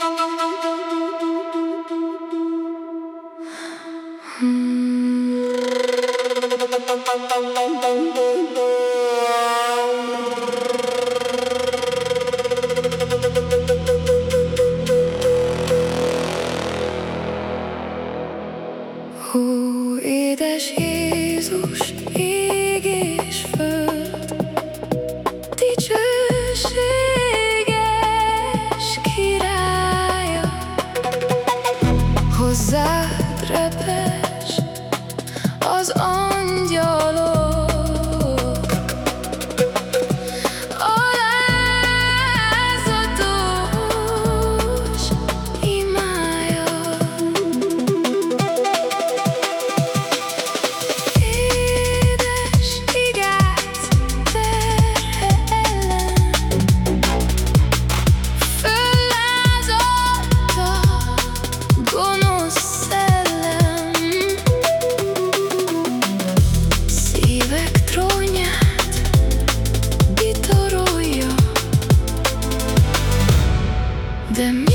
Long, long, long, long, long. The